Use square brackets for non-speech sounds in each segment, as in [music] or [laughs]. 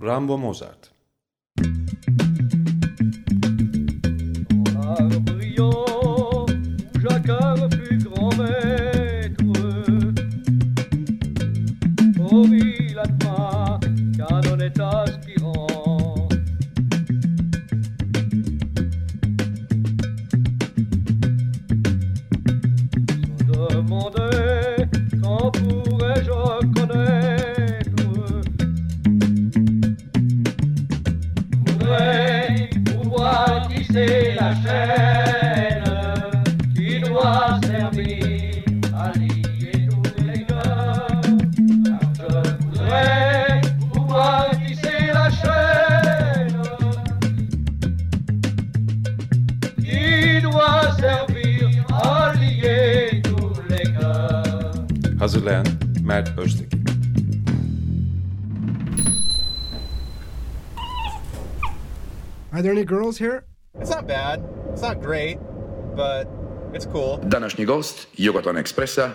رامبو موزارت gost Jugoton Ekspresa,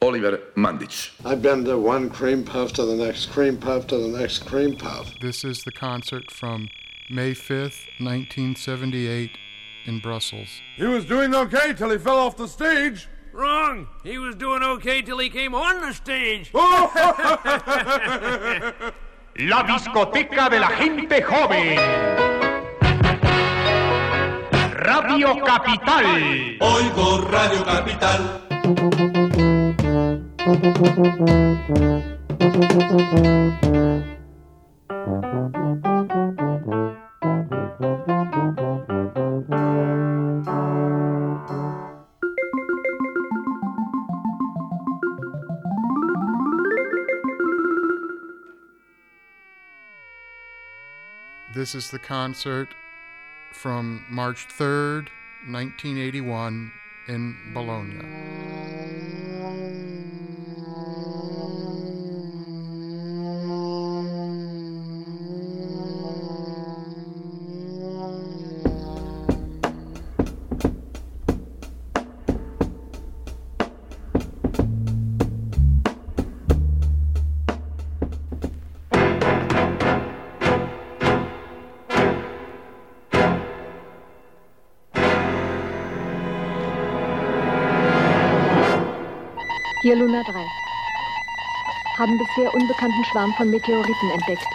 Oliver Mandić. I've been to one cream puff to the next cream puff to the next cream puff. This is the concert from May 5th, 1978, in Brussels. He was doing okay till he fell off the stage. Wrong. He was doing okay till he came on the stage. [laughs] [laughs] La discoteca de la gente joven. Radio Capital. Oigo Radio Capital. This is the concert from March 3rd, 1981, in Bologna. Hier Luna 3. Haben bisher unbekannten Schwarm von Meteoriten entdeckt.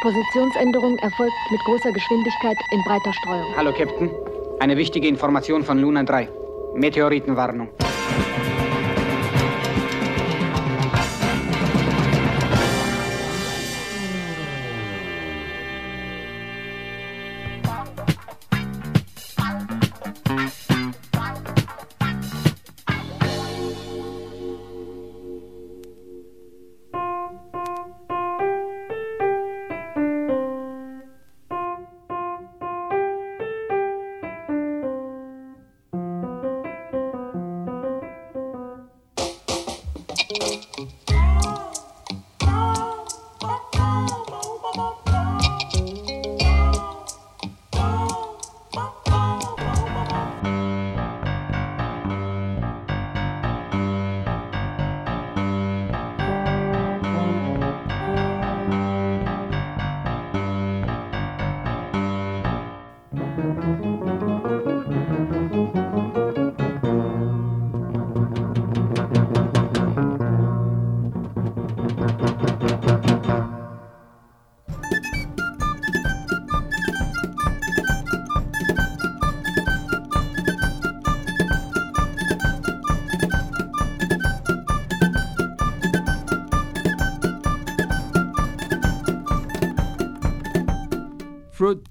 Positionsänderung erfolgt mit großer Geschwindigkeit in breiter Streuung. Hallo, Captain. Eine wichtige Information von Luna 3. Meteoritenwarnung.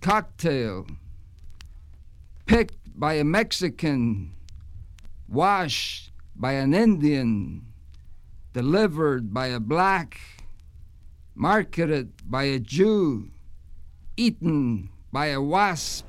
Cocktail picked by a Mexican, washed by an Indian, delivered by a black, marketed by a Jew, eaten by a wasp.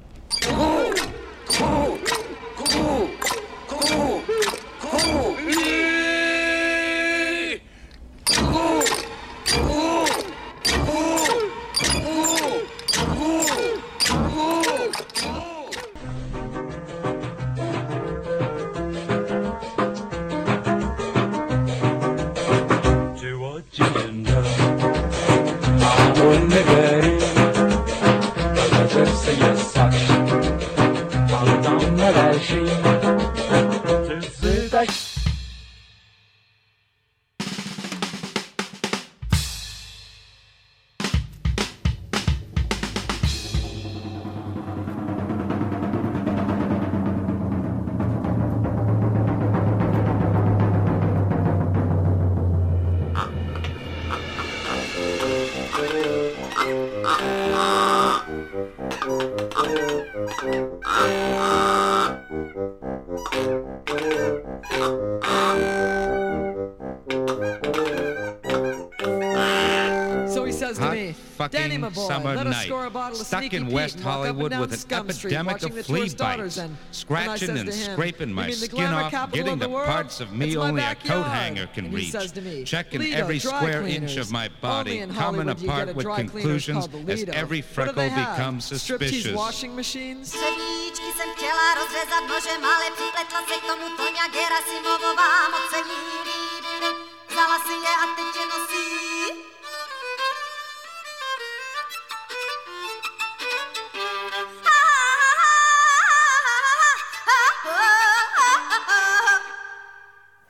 Fucking Danny, my boy, summer night. score a bottle of Stuck in West and walk up and Hollywood down with an Scum Street epidemic watching of the flea bites, and- and scratching says and him, scraping my skin off, getting the the world? parts of me It's my only a coat hanger can And reach, says to me, checking "Lido every square cleaners. inch of my body, coming apart with conclusions as every What do freckle they have? becomes Striptease suspicious. washing machines? Převíčky jsem chtěla rozřezat nožem, ale připletla se k tomu Toňa Gerasimovová, moc se jí líbily. Vzala si je a teď je nosí.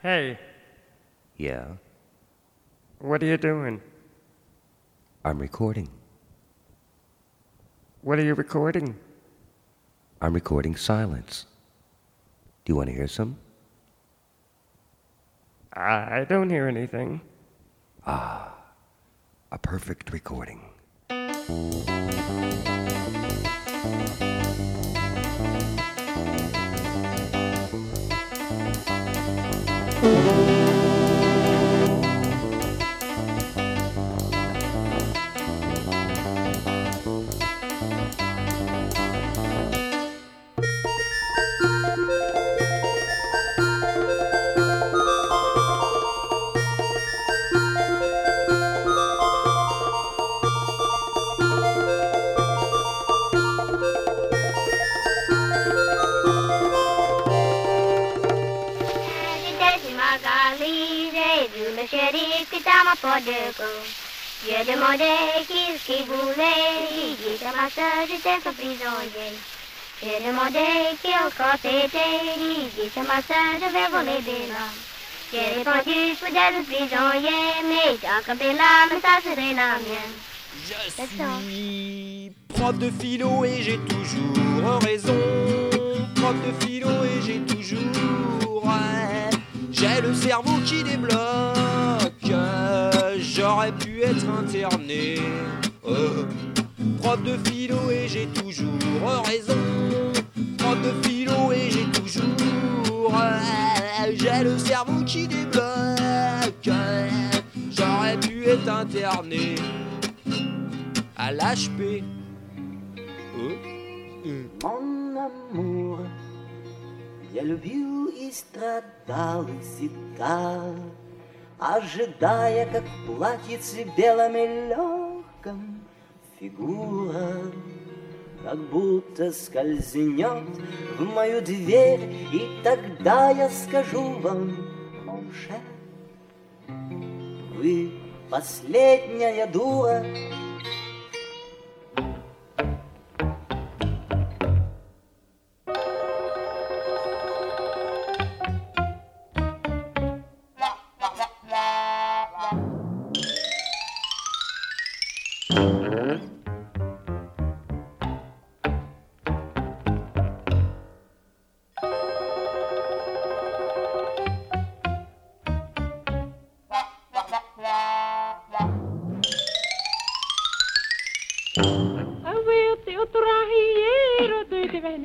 Hey, Yeah, what are you doing? I'm recording. What are you recording? I'm recording silence. Do you want to hear some? I don't hear anything. Ah, a perfect recording. Ma pas de. J'ai demandé qui ce qu'il voulait, il dit que ma soeur j'étais son prisonnier. J'ai demandé qui encore c'était, il dit que ma soeur devait voler des larmes. J'ai répondu je voudrais le prisonnier, mais tant que Bella, mais ça serait la mienne. Je suis prof de philo et j'ai toujours raison. Prof de philo et j'ai toujours. J'ai le cerveau qui débloque j'aurais pu être interné. Euh, prof de philo et j'ai toujours raison. Prof de philo et j'ai toujours. Euh, j'ai le cerveau qui débloque. J'aurais pu être interné à l'HP. Euh, euh. Mon amour, il y a le vieux Istradalicita. Ожидая, как в платьице белом и легком Фигура, как будто скользнет в мою дверь, И тогда я скажу вам, Монше, вы последняя дура,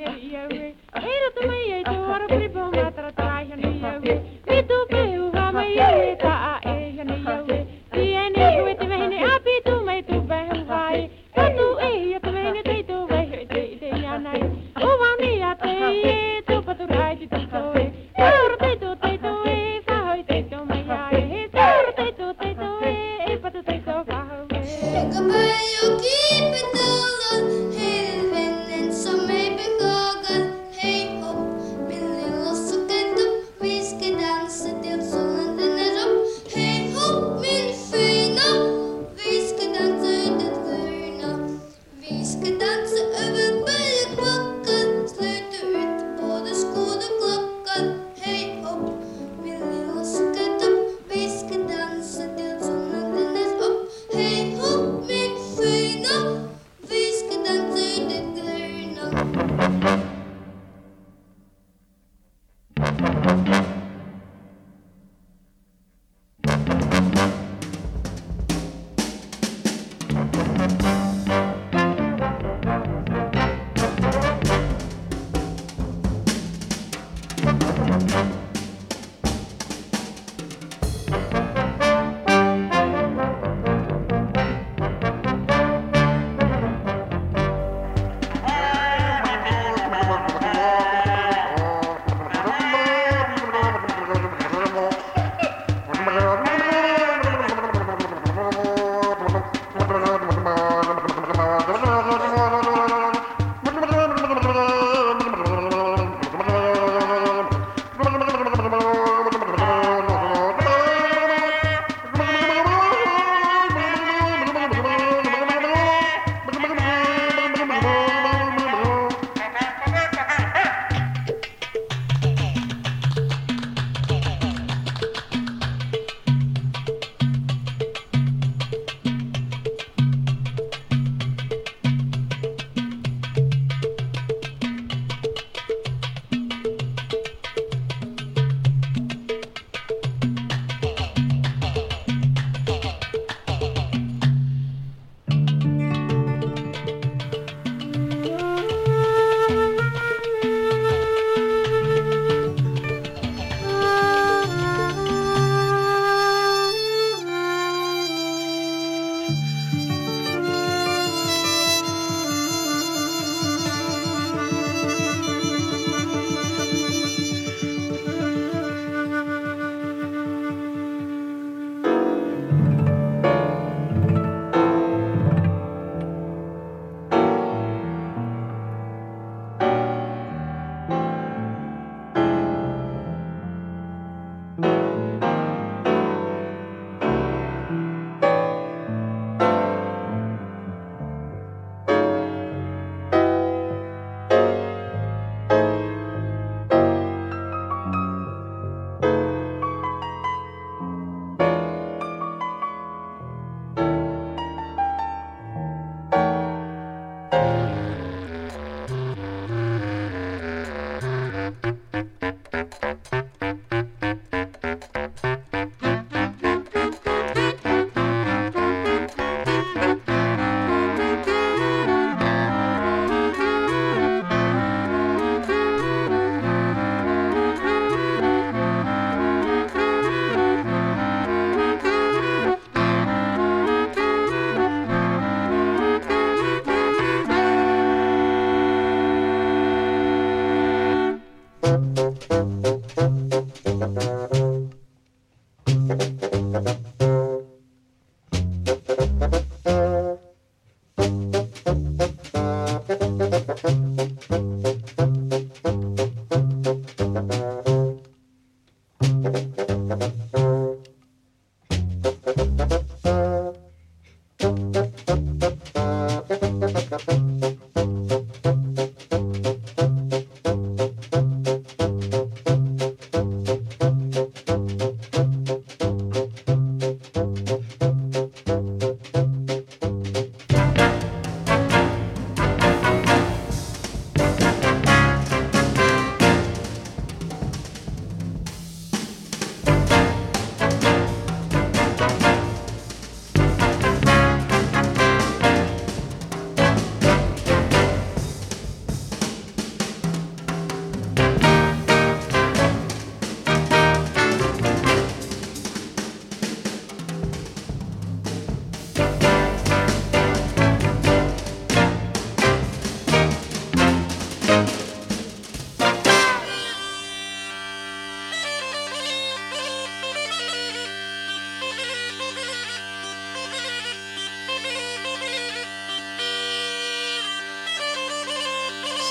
Yeah.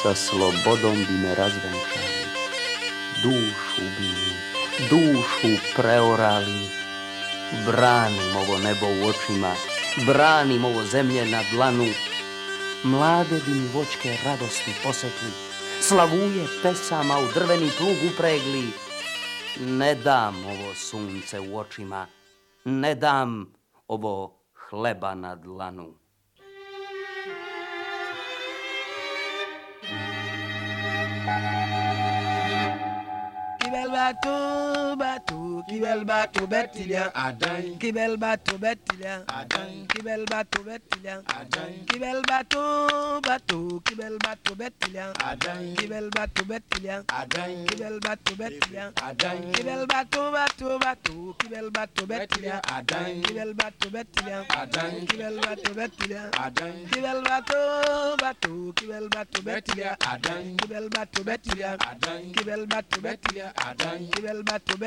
Sa slobodom bi me razvenčali. Dušu mi, dušu preorali. Branim ovo nebo u očima, branim ovo zemlje na dlanu. Mlade bi mi vočke radosti posekli, slavuje pesama u drveni plug upregli. Ne dam ovo sunce u očima, ne dam ovo hleba na dlanu. Batu, batu. Bateau, qui bel bateau, Bettilia, Adin, qui bel bateau, Bettilia, Adin, qui bel bateau, Bettilia, Adin, qui bel bateau, bateau, qui bel bateau, Bettilia, Adin, qui bel bateau, Bettilia, Adin, qui bel bateau, Bettilia, Adin, qui bel bateau, bateau, bateau, qui bel bateau, Bettilia, Adin, qui bel bateau, Bettilia, Adin, qui bel bateau, Bettilia, Adin, qui bel bateau, bateau, qui bel bateau,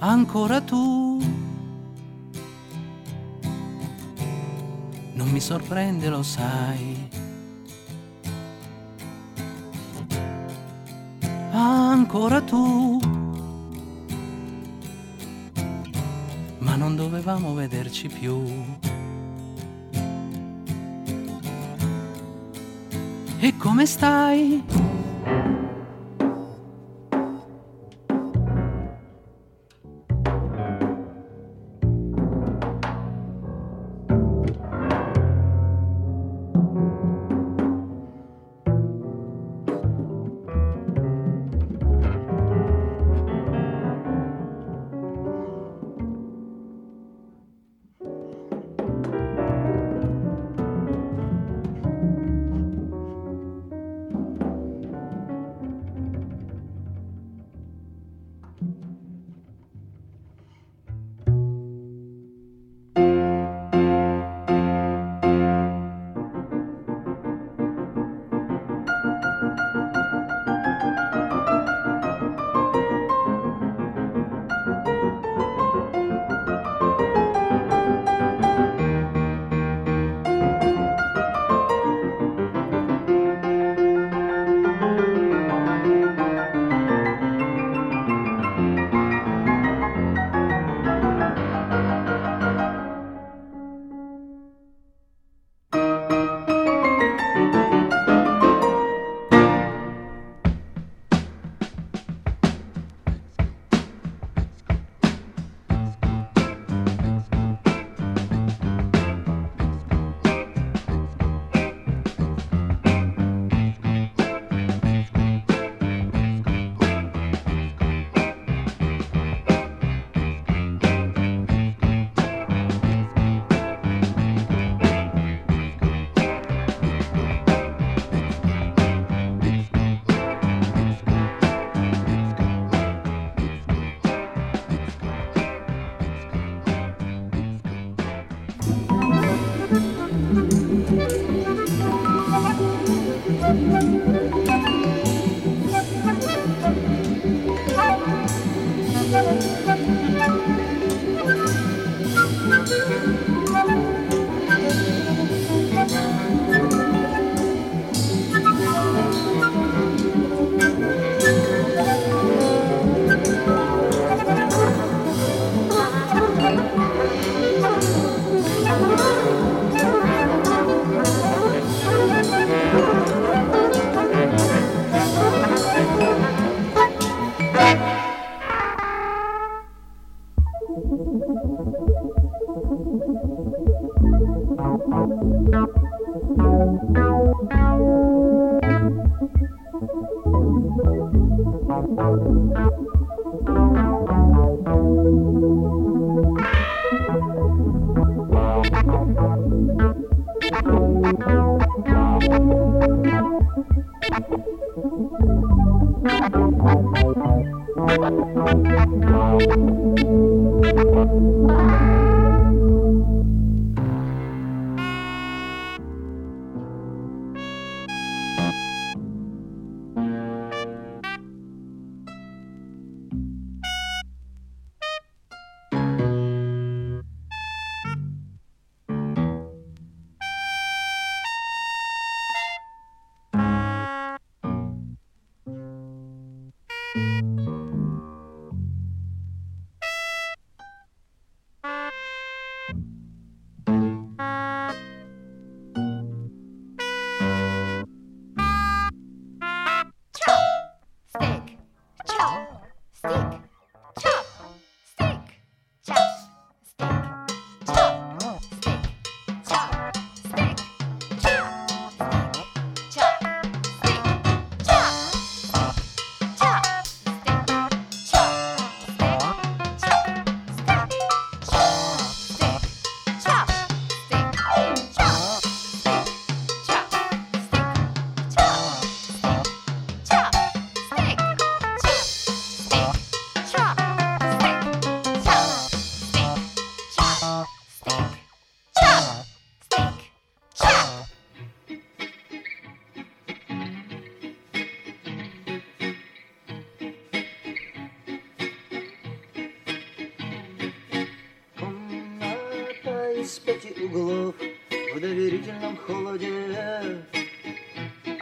Ancora tu. Non mi sorprende, lo sai. Ancora tu, ma non dovevamo vederci più. E come stai?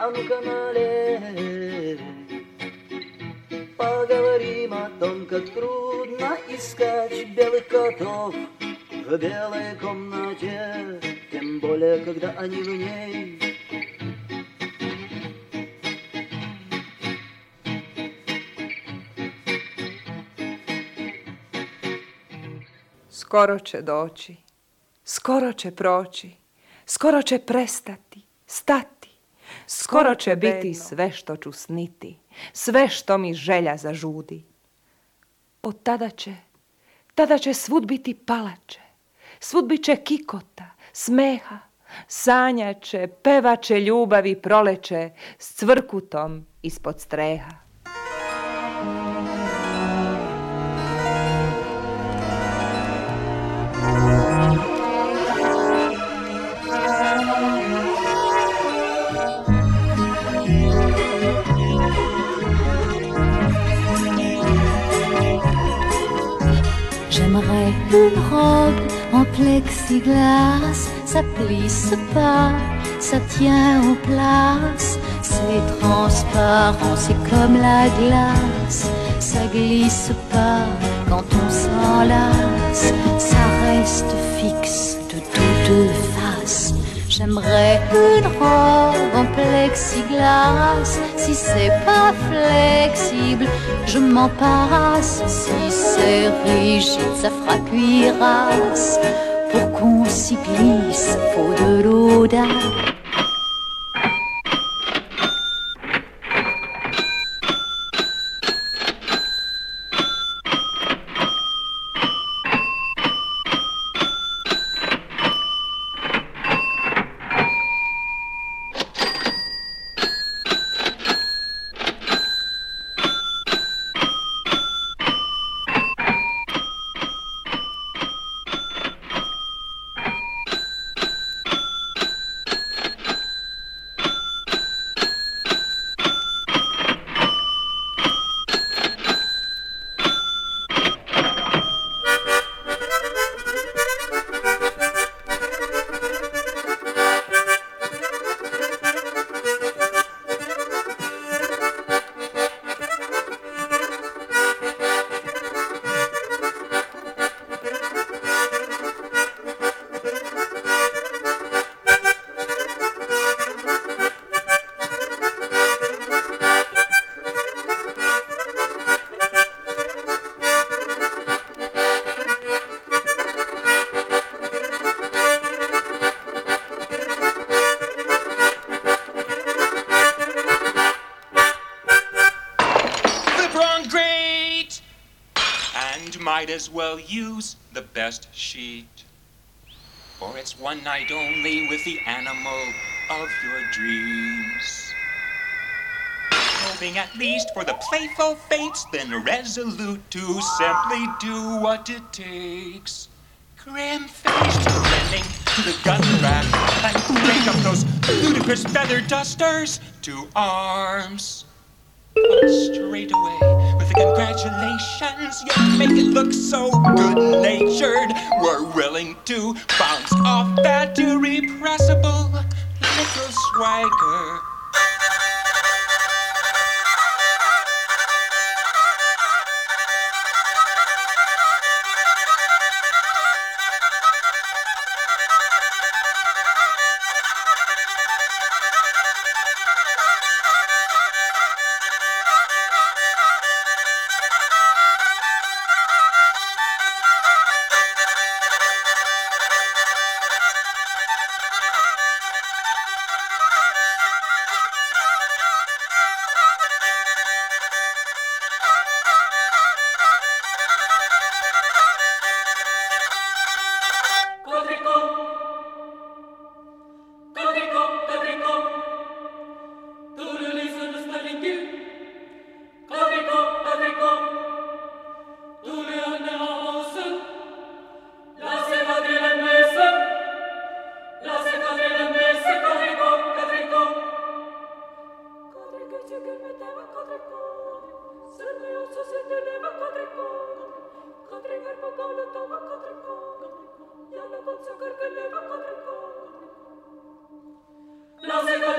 А ну-ка налей. Поговорим о том, как трудно искать белых котов в белой комнате, тем более, когда они в ней. Skoro će doći, skoro će proći, skoro će prestati, stati, skoro će biti sve što ću sniti, sve što mi želja zažudi. Od tada će, tada će svud biti palače, svud bit će kikota, smeha, sanjače, pevače ljubavi proleće s cvrkutom ispod streha. Une robe en plexiglas, ça plisse pas, ça tient en place, c'est transparent, c'est comme la glace, ça glisse pas quand on s'enlace, ça reste fixe. J'aimerais une robe en plexiglas. Si c'est pas flexible, je m'en passe. Si c'est rigide, ça fera cuirasse. Pour qu'on s'y glisse, faut de l'audace. Use the best sheet. For it's one night only with the animal of your dreams. Hoping at least for the playful fates, then resolute to simply do what it takes. Grim-faced, running to the gun rack and break up those ludicrous feather dusters to arms. Straight away with the congratulations, you make it look so good natured. We're willing to bounce off that irrepressible little swagger. That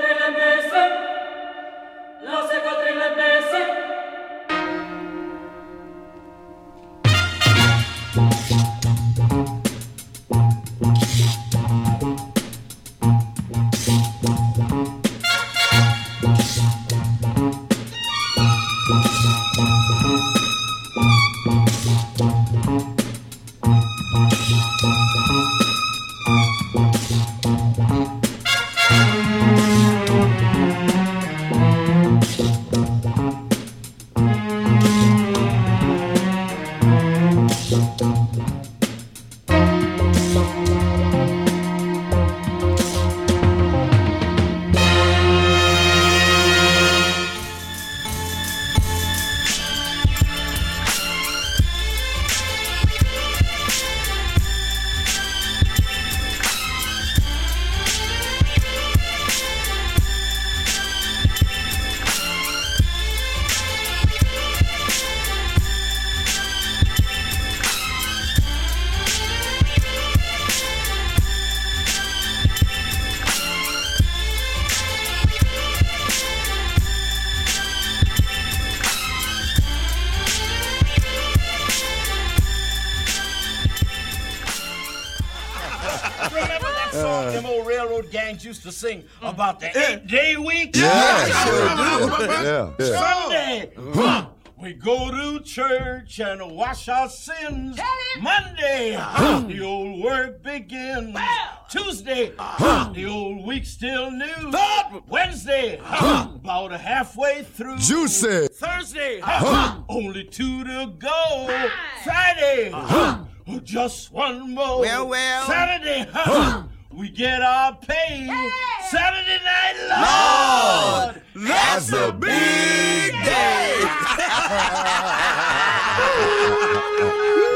song them old railroad gangs used to sing about the eight day week? Yeah, sure. [laughs] Yeah, yeah. Sunday, mm. huh, we go to church and wash our sins. Monday, the old work begins. Tuesday, the old week still new. Wednesday, about halfway through. Juicy. Thursday, only two to go. Friday, oh, just one more. Well, well. Saturday, we get our pay. Hey! Saturday Night Lord, that's, that's a big day. day. [laughs]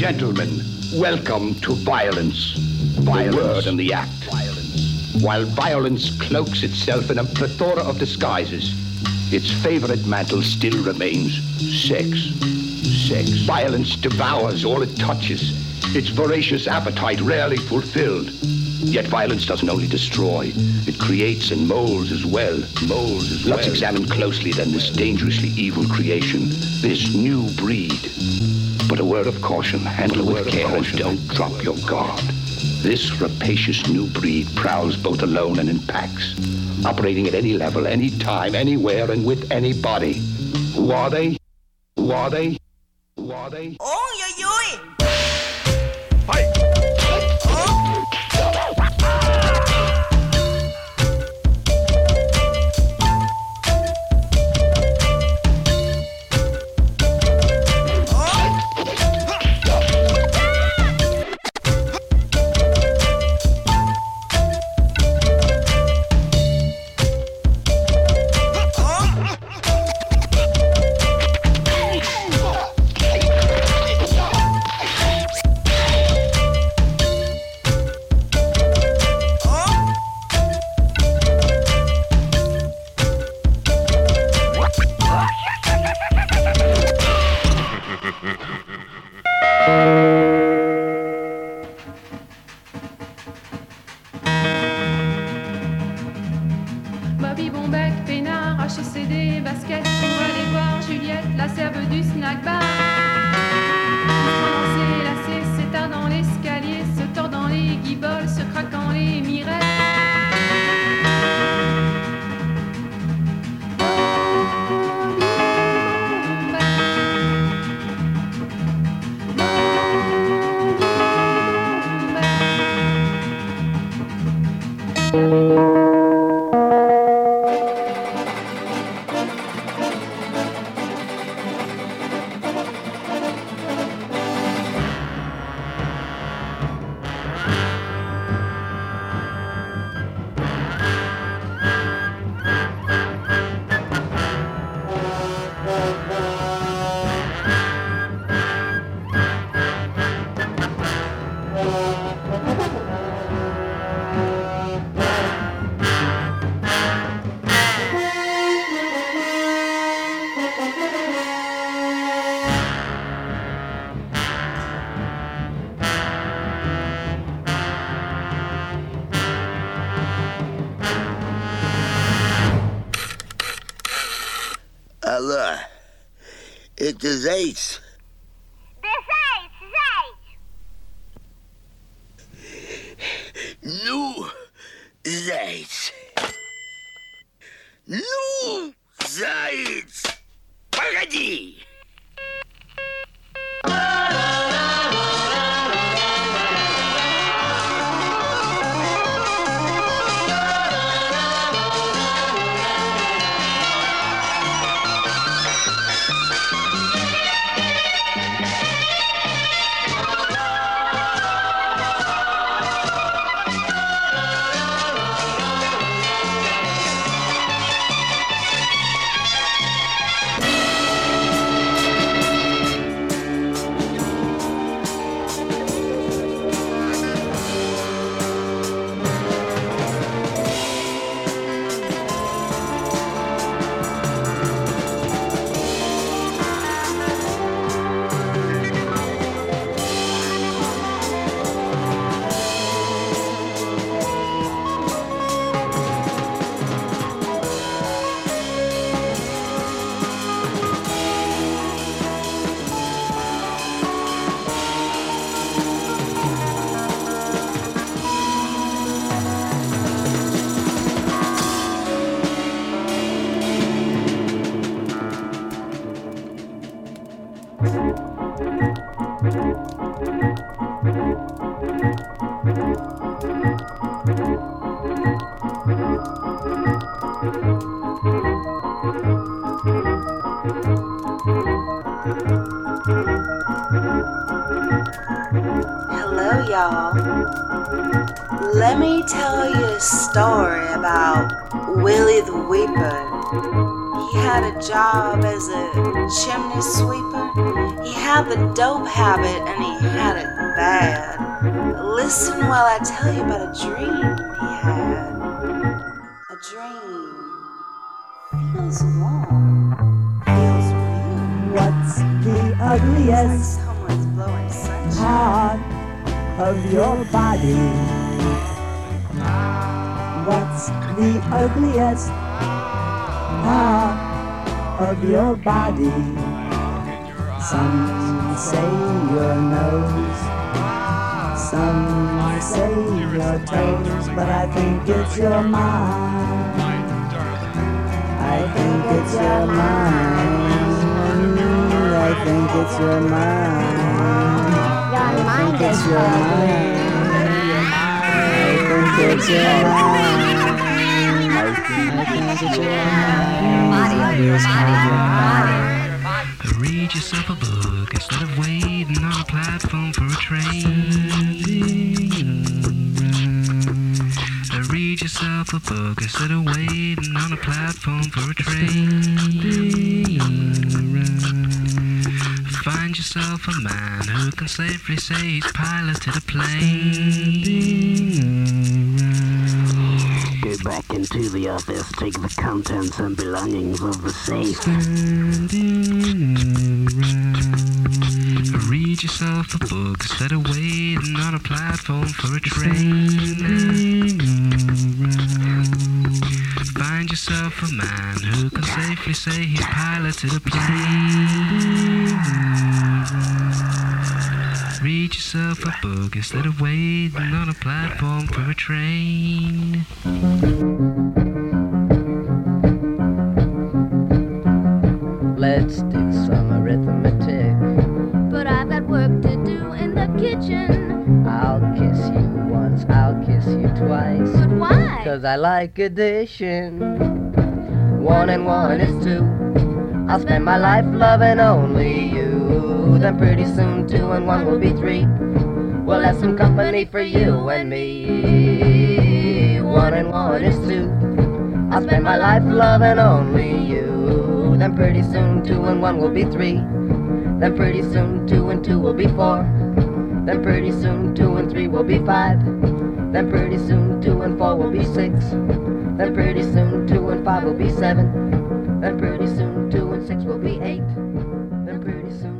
gentlemen, welcome to violence. The word and the act. While violence cloaks itself in a plethora of disguises, its favorite mantle still remains sex. Sex. Violence devours all it touches, its voracious appetite rarely fulfilled. Yet violence doesn't only destroy, it creates and molds as well. Molds as well. Let's examine closely then this dangerously evil creation, this new breed. But a word of caution, handle with care and don't drop your guard. This rapacious new breed prowls both alone and in packs, operating at any level, any time, anywhere, and with anybody. Who are they? Who are they? Who are they? Sweeper. He had the dope habit and he had it bad. Listen while I tell you about a dream he had. A dream feels warm, feels real. What's the ugliest Someone's blowing sunshine. part of your body? What's the ugliest part of your body? Some say your nose, some say your toes, but I think it's your mind. I think it's your mind. I think it's your mind. Your mind is your mind. I think it's your mind. I think it's your mind. Read yourself a book instead of waiting on a platform for a train. Read yourself a book instead of waiting on a platform for a train. Find yourself a man who can safely say he's piloted a plane. Back into the office, take the contents and belongings of the safe. Read yourself a book instead of waiting on a platform for a train. Find yourself a man who can safely say he's piloted a plane. Read yourself a book instead of waiting on a platform for a train. Let's do some arithmetic. But I've got work to do in the kitchen. I'll kiss you once, I'll kiss you twice. But why? cause I like addition. One and one is two. I'll spend my life loving only you. Then pretty soon two and one will be three. We'll have some company for you and me. One and one is two. I'll spend my life loving only you. Then pretty soon two and one will be three. Then pretty soon two and two will be four. Then pretty soon two and three will be five. Then pretty soon two and four will be six. Then pretty soon two and five will be seven. Then pretty soon two and six will be eight. Then pretty soon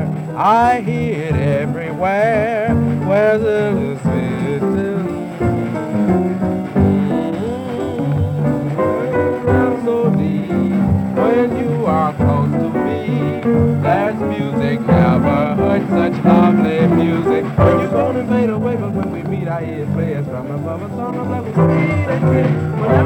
I hear it everywhere. Where the so deep when you are close to me. There's music, never heard such lovely music. When you gonna fade away, but when we meet, I hear it play as from above a song of love is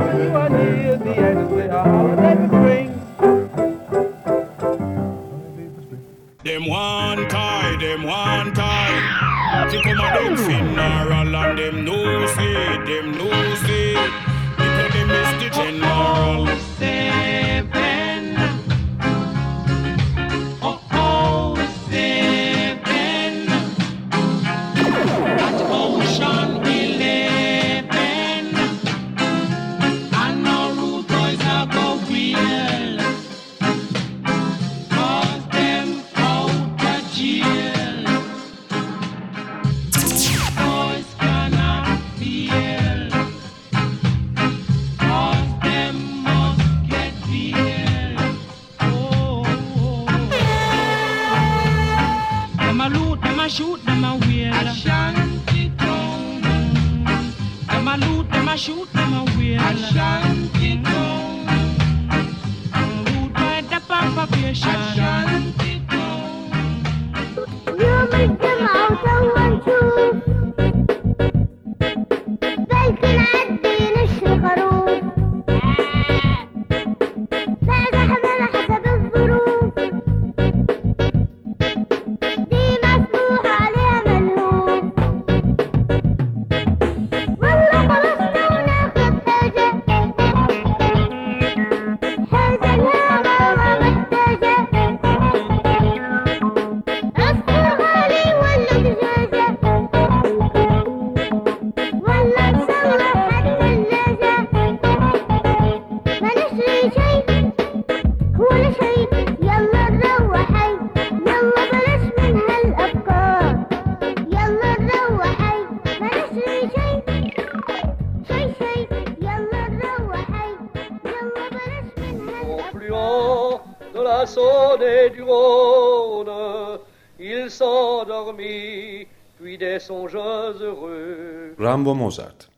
Rambo Mozart.